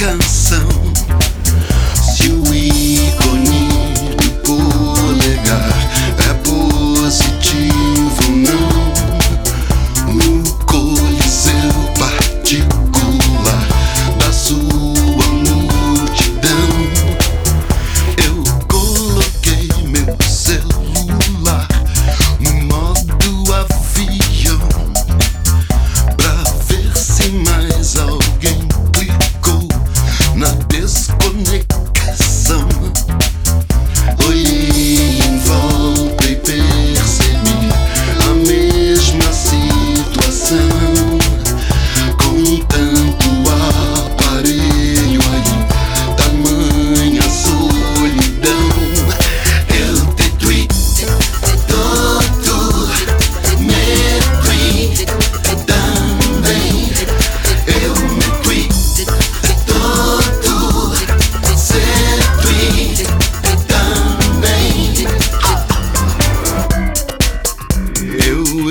Welcome. You.